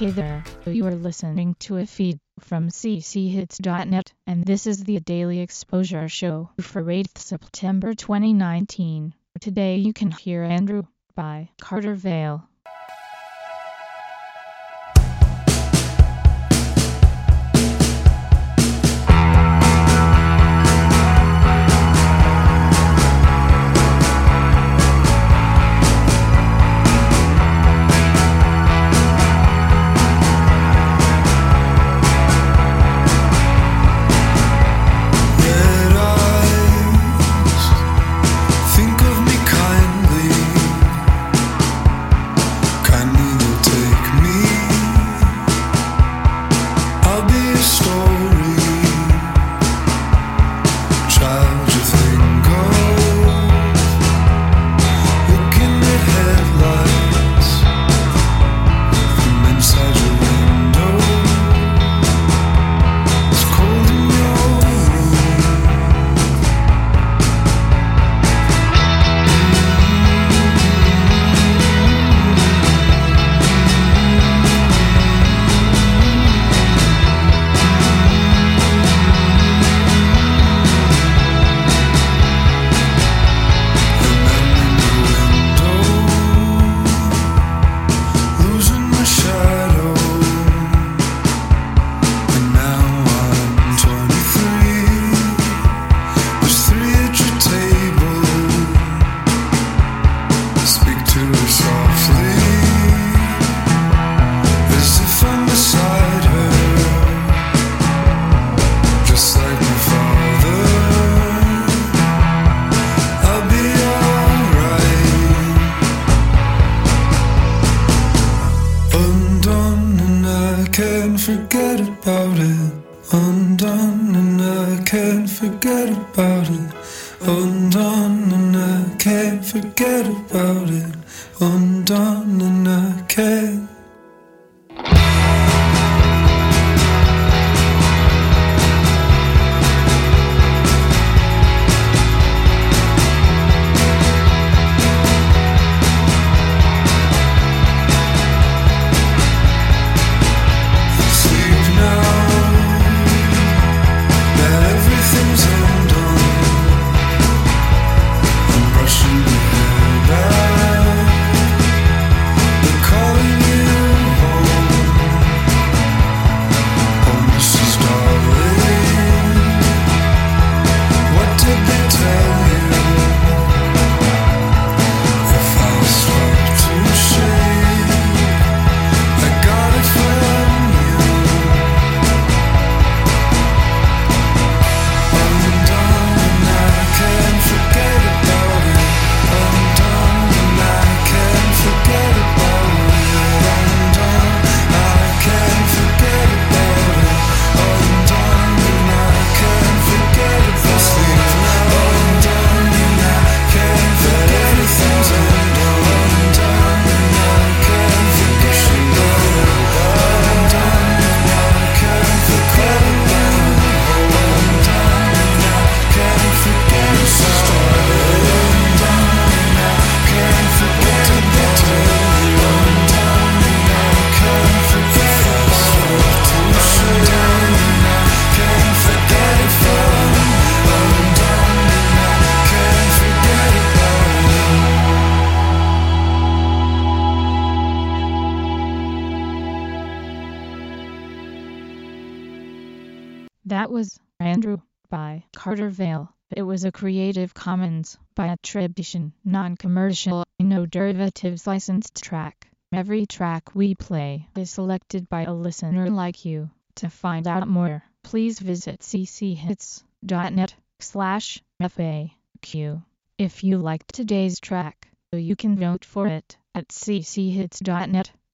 Hey there, you are listening to a feed from cchits.net, and this is the Daily Exposure Show for 8th September 2019. Today you can hear Andrew by Carter Vale. Can't forget about it. Undone and I can't forget about it. Undone and I can't forget about it. Undone and I can't. That was Andrew by Carter Vale. It was a Creative Commons by attribution, non-commercial, no derivatives licensed track. Every track we play is selected by a listener like you. To find out more, please visit cchits.net slash FAQ. If you liked today's track, you can vote for it at cchits.net